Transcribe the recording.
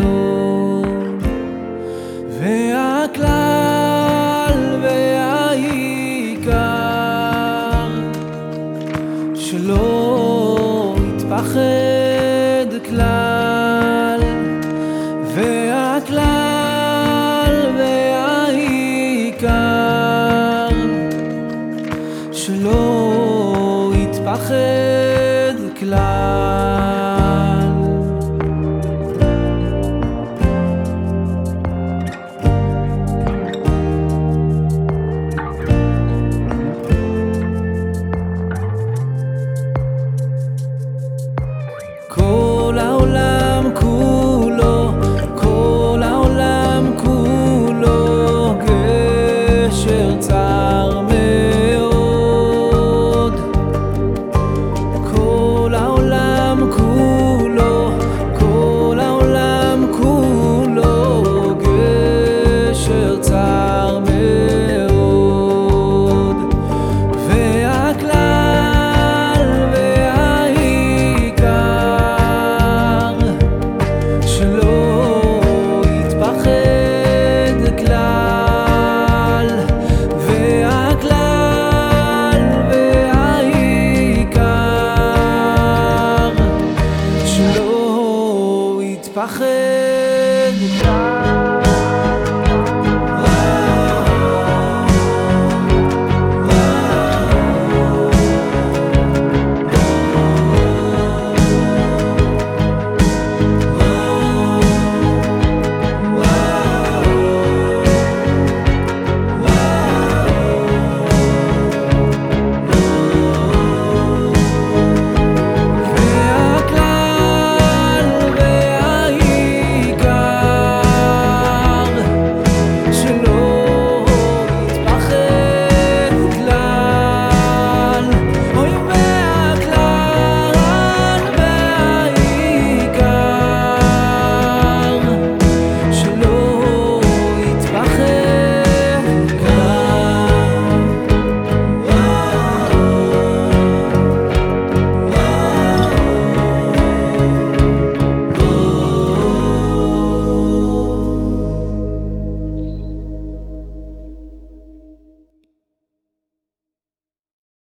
מאוד. והכלל והעיקר שלא יתפחד כלל. והכלל והעיקר שלא יתפחד כלל. cold. פאַכן די